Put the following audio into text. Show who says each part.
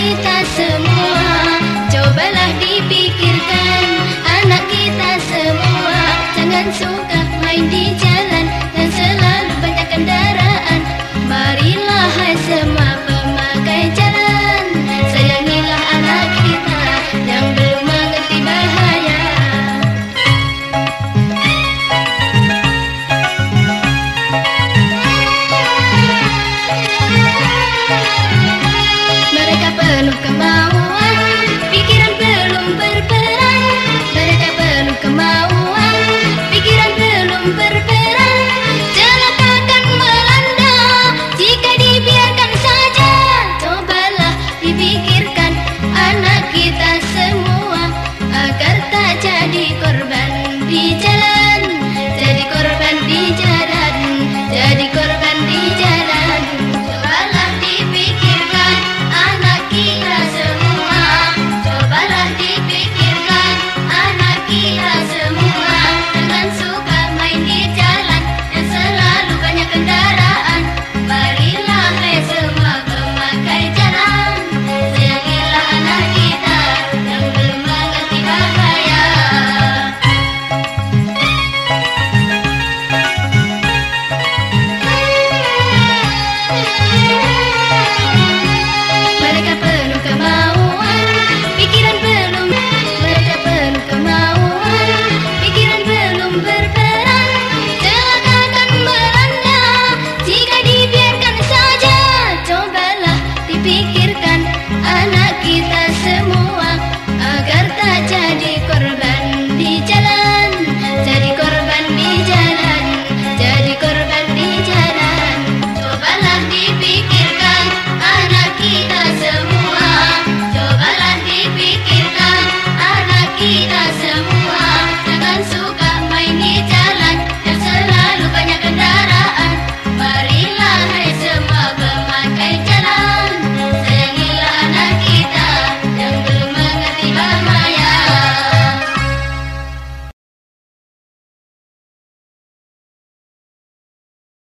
Speaker 1: 它。kita